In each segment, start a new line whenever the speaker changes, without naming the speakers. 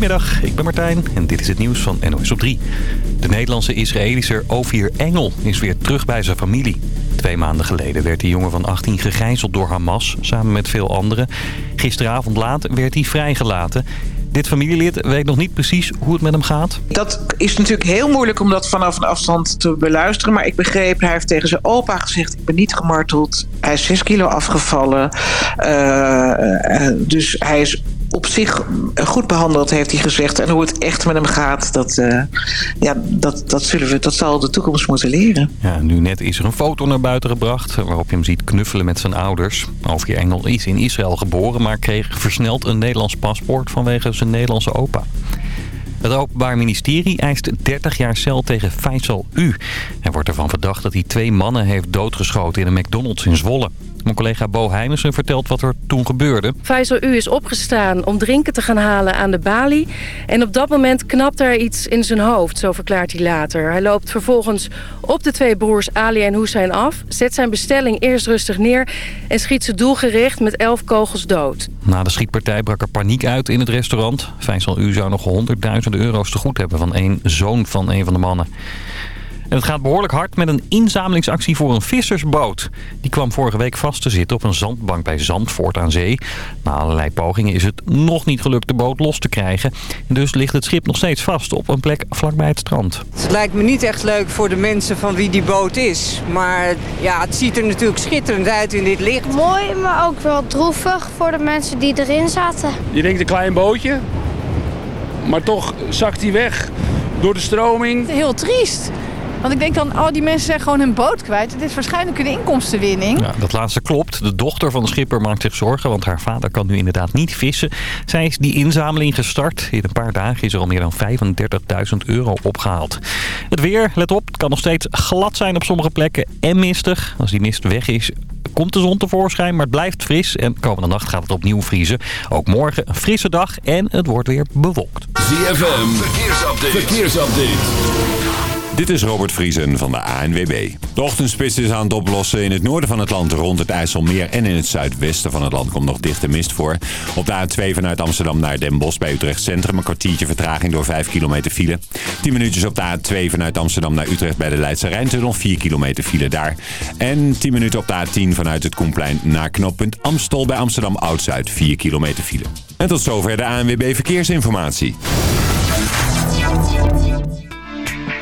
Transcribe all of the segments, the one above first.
Goedemiddag, ik ben Martijn en dit is het nieuws van NOS op 3. De Nederlandse Israëlische Ovier Engel is weer terug bij zijn familie. Twee maanden geleden werd die jongen van 18 gegijzeld door Hamas, samen met veel anderen. Gisteravond laat werd hij vrijgelaten. Dit familielid weet nog niet precies hoe het met hem gaat.
Dat is natuurlijk heel moeilijk om dat vanaf een afstand te beluisteren. Maar ik begreep, hij heeft tegen zijn opa gezegd... ik ben niet gemarteld. Hij is 6 kilo afgevallen. Uh, dus hij is op zich goed behandeld, heeft hij gezegd. En hoe het echt met hem gaat, dat, uh, ja, dat, dat, zullen we, dat zal de toekomst moeten leren.
Ja, nu net is er een foto naar buiten gebracht... waarop je hem ziet knuffelen met zijn ouders. Alfie Engel is in Israël geboren... maar kreeg versneld een Nederlands paspoort vanwege zijn Nederlandse opa. Het Openbaar Ministerie eist 30 jaar cel tegen Faisal U. Hij wordt ervan verdacht dat hij twee mannen heeft doodgeschoten in een McDonald's in Zwolle. Mijn collega Bo Heijnissen vertelt wat er toen gebeurde.
Faisal U is opgestaan om drinken te gaan halen aan de balie. En op dat moment knapt er iets in zijn hoofd, zo verklaart hij later. Hij loopt vervolgens op de twee broers Ali en Hussein af... zet zijn bestelling eerst rustig neer... en schiet ze doelgericht met elf kogels dood.
Na de schietpartij brak er paniek uit in het restaurant. Faisal U zou nog honderdduizenden euro's te goed hebben... van een zoon van een van de mannen. En het gaat behoorlijk hard met een inzamelingsactie voor een vissersboot. Die kwam vorige week vast te zitten op een zandbank bij Zandvoort aan zee. Na allerlei pogingen is het nog niet gelukt de boot los te krijgen. Dus ligt het schip nog steeds vast op een plek vlakbij het strand.
Het lijkt me niet echt leuk voor de mensen van wie die boot is. Maar ja, het ziet er natuurlijk schitterend uit in dit licht.
Mooi, maar ook wel droevig voor de mensen die erin zaten.
Je denkt een klein bootje, maar toch zakt hij weg door de stroming.
Heel triest. Want ik denk dan, oh, die mensen zijn gewoon hun boot kwijt. Het is waarschijnlijk een inkomstenwinning.
Ja, dat laatste klopt. De dochter van de schipper maakt zich zorgen, want haar vader kan nu inderdaad niet vissen. Zij is die inzameling gestart. In een paar dagen is er al meer dan 35.000 euro opgehaald. Het weer, let op, het kan nog steeds glad zijn op sommige plekken en mistig. Als die mist weg is, komt de zon tevoorschijn, maar het blijft fris. En komende nacht gaat het opnieuw vriezen. Ook morgen een frisse dag en het wordt weer bewolkt.
ZFM, verkeersupdate. verkeersupdate. Dit is Robert Vriesen van de ANWB. De ochtendspits is aan het oplossen. In het noorden van het land rond het IJsselmeer en in het zuidwesten van het land komt nog dichte mist voor. Op de A2 vanuit Amsterdam naar Den Bosch bij Utrecht Centrum een kwartiertje vertraging door 5 kilometer file. 10 minuutjes op de A2 vanuit Amsterdam naar Utrecht bij de Leidse Rijntunnel 4 kilometer file daar. En 10 minuten op de A10 vanuit het Koenplein naar knooppunt Amstel bij Amsterdam Oud-Zuid 4 kilometer file. En tot zover de ANWB Verkeersinformatie.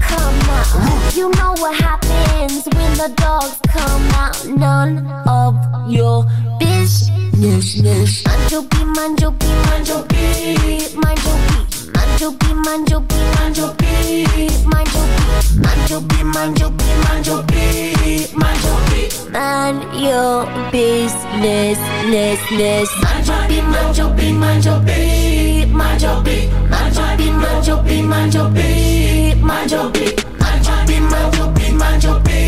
come out. You know what happens when the dogs come out. None of your business. Mind your be, mind your be, mind your be, mind your be. Mind your be, mind your be, mind your be, mind your be,
mind your be, mind your be, mind your be, mind your be,
mind your business, ness, ness.
Mind your be, mind your be, mind your be. Manjo be. Manjo be, manjo be, manjo be, manjo be. Manjo be, manjo be, manjo be,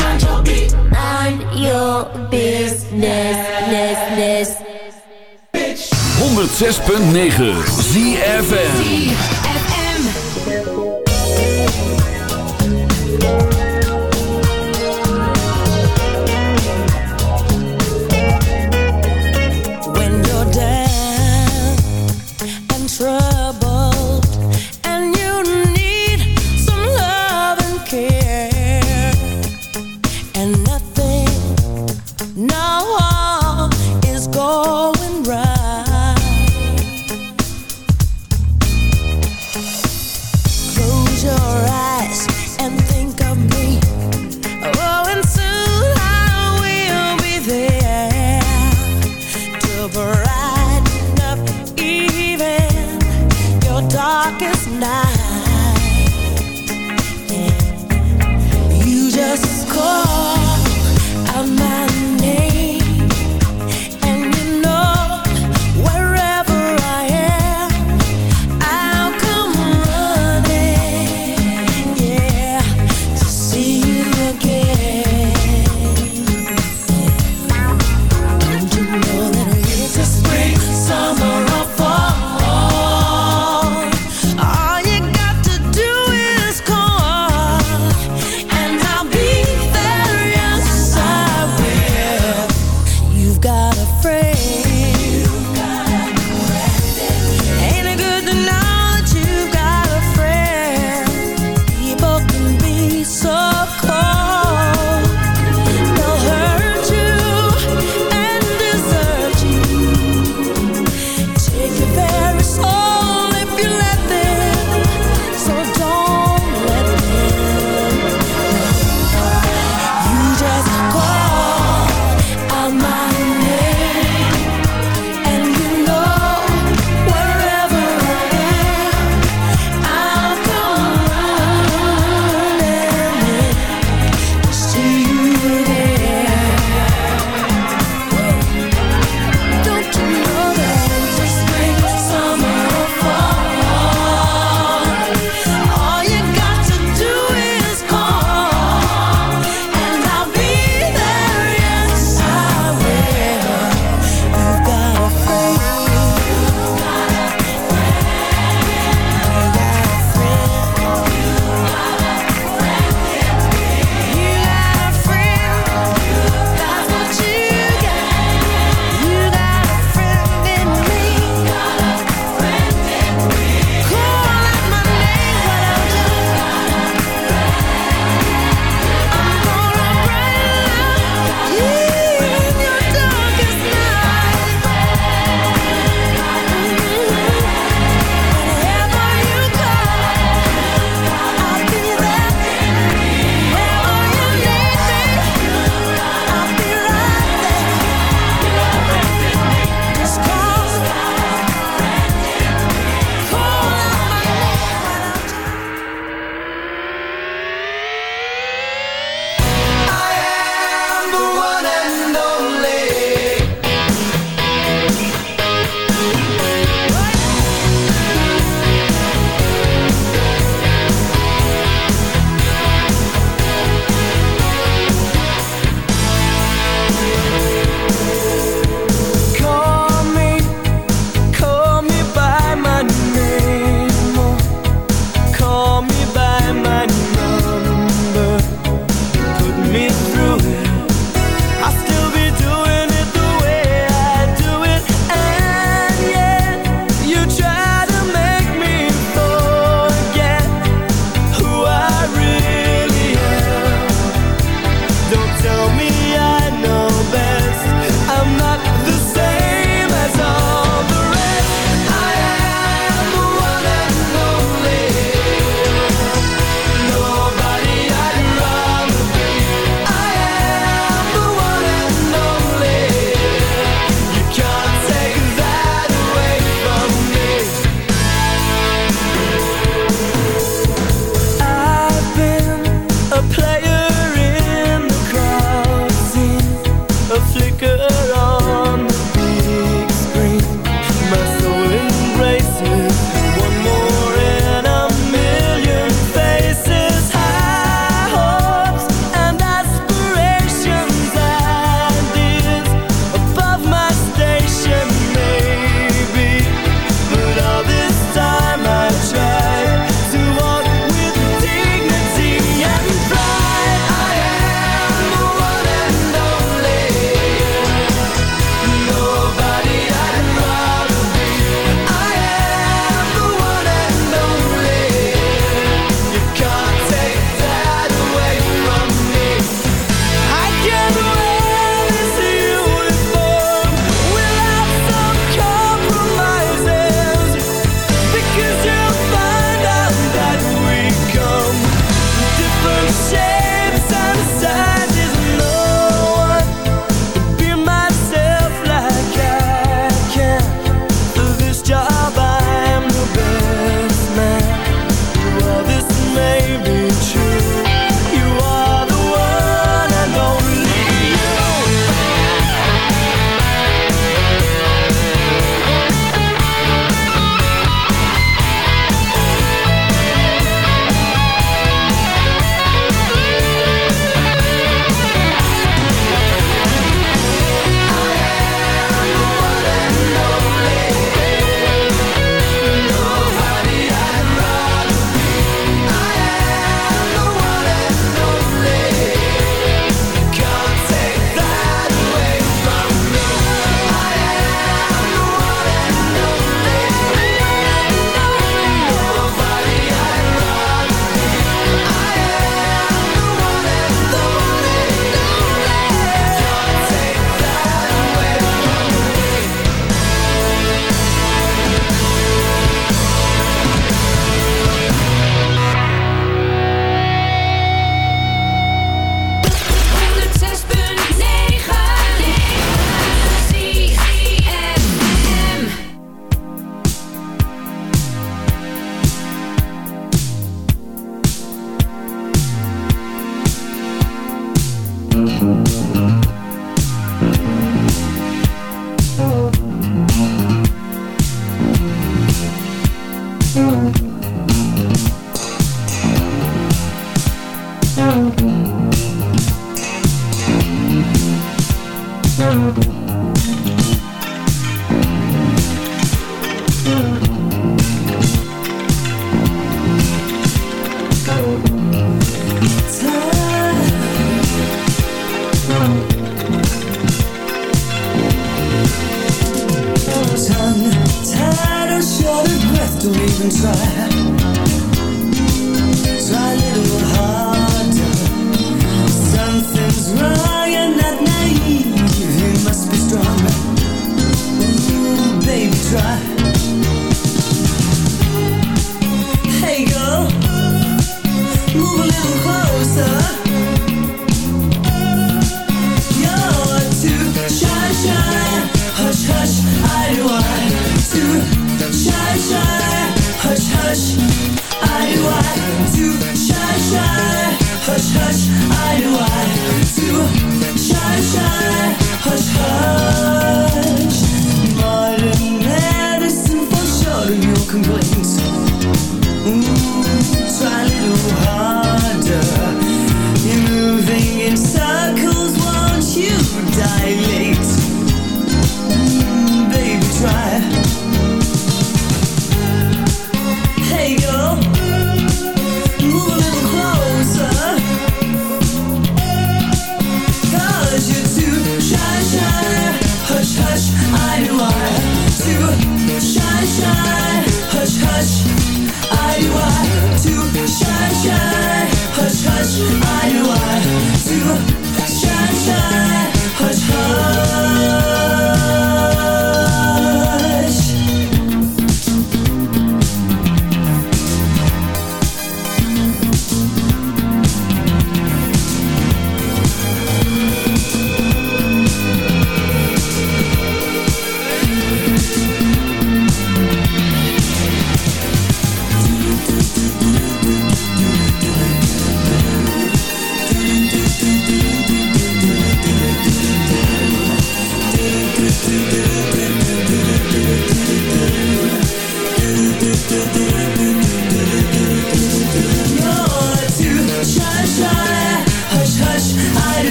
manjo be.
Man your business, ness, ness.
106.9 ZFM.
trust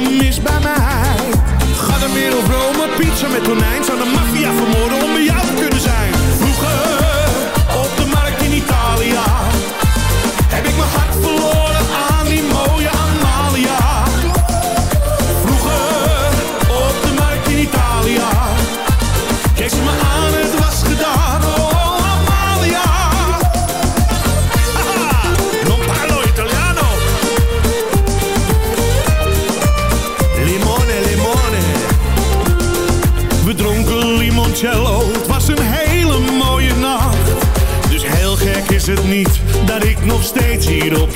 mis bij mij. Ga de op Rome, pizza met tonijn. Zou de maffia vermoorden om bij jou te kunnen zijn?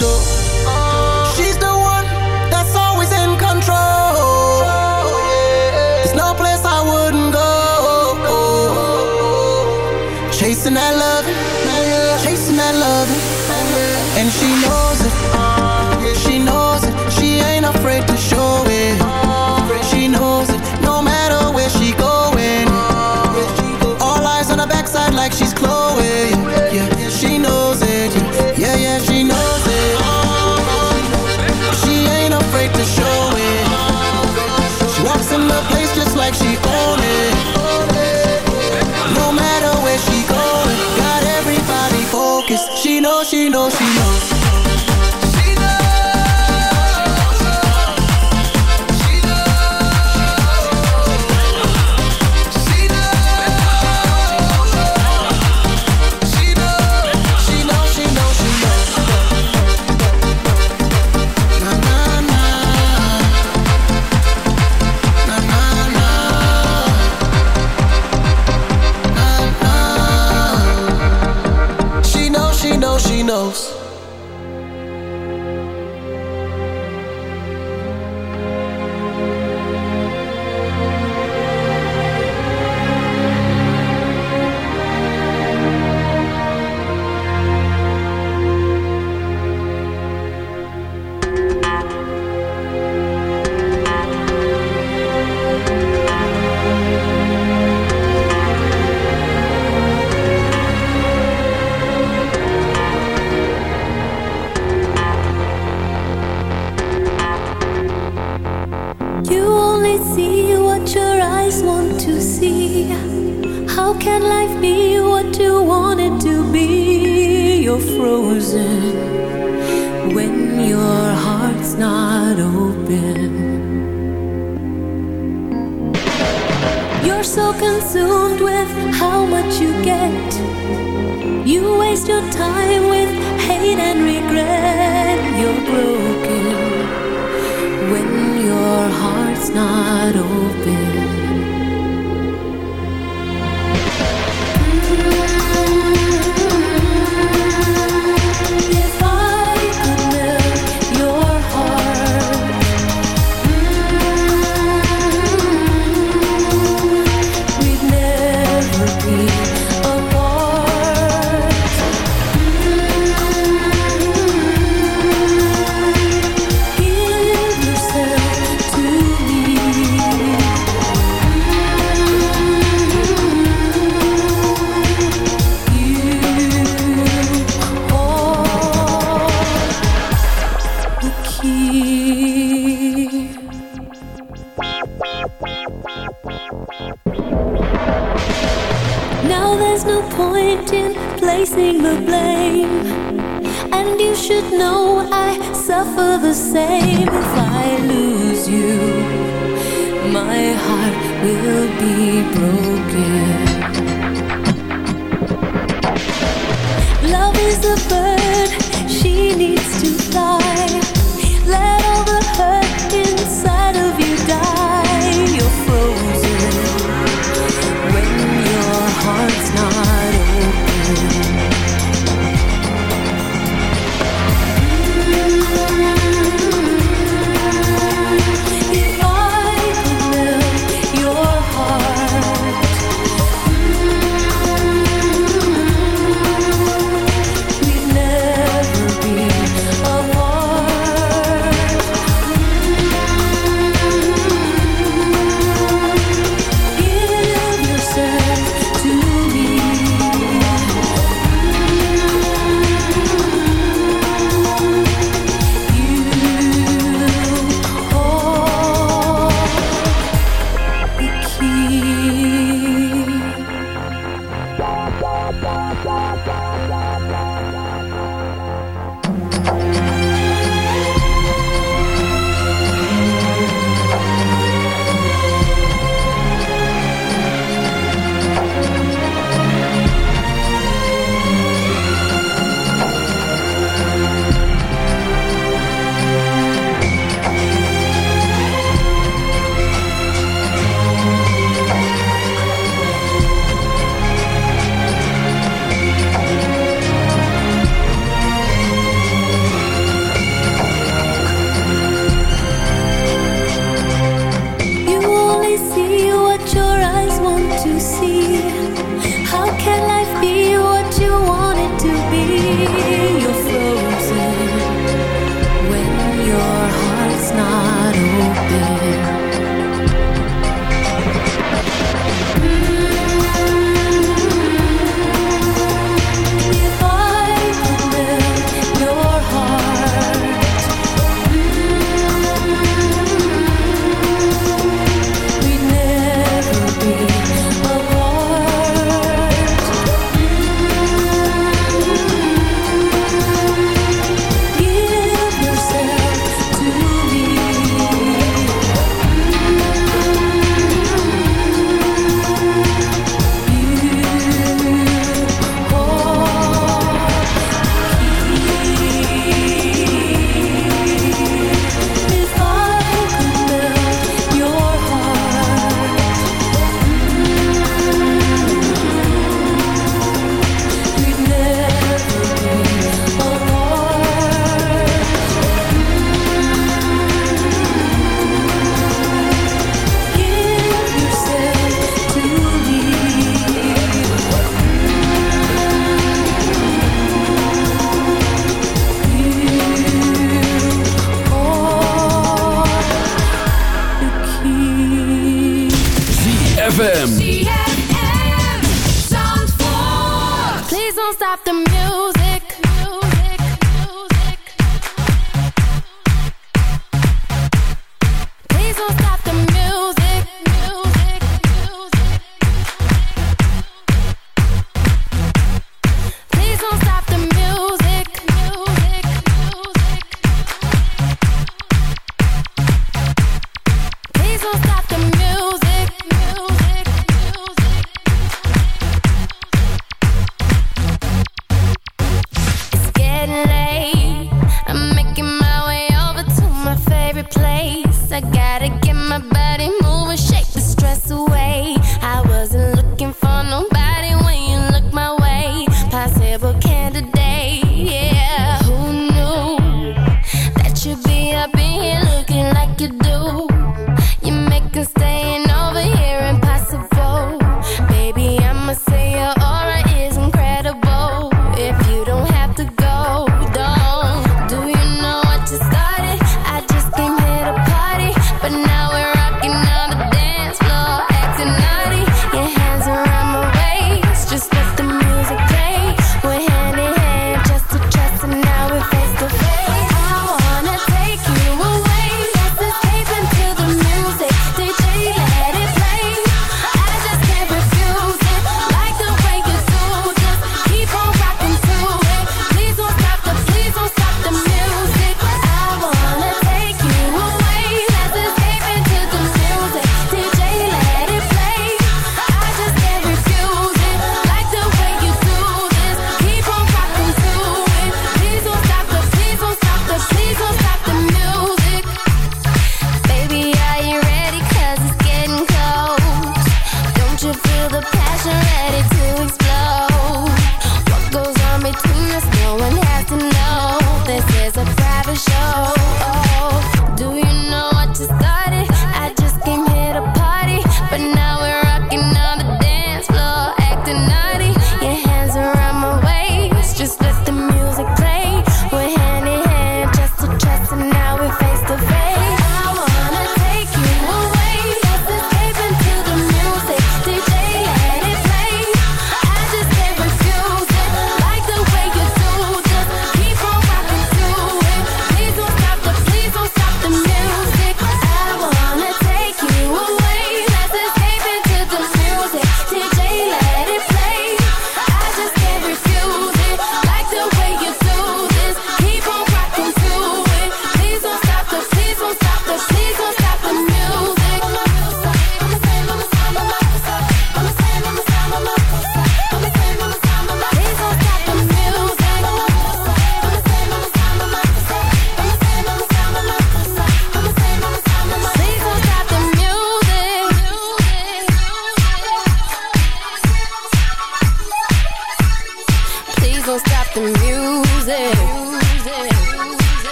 yo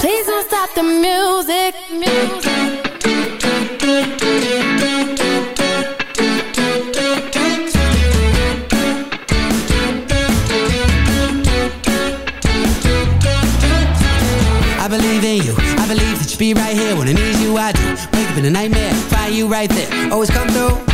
Please don't stop the music. I
believe in you. I believe that you'll be right here when I need you. I do. Wake up in a nightmare. Find you right there. Always come through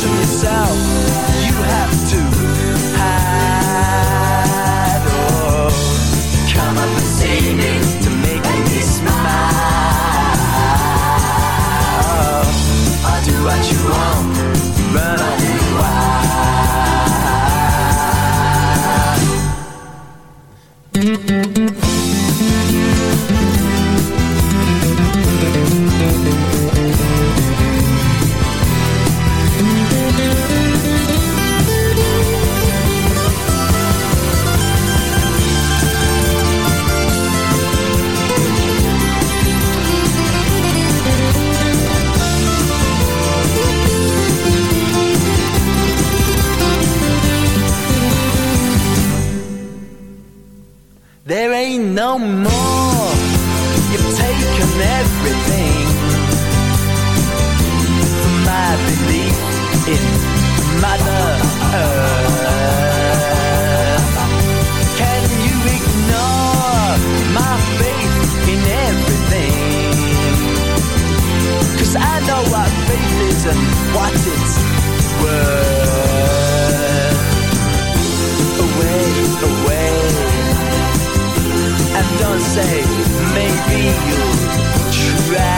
from yourself. You have to. don't know say maybe you'll try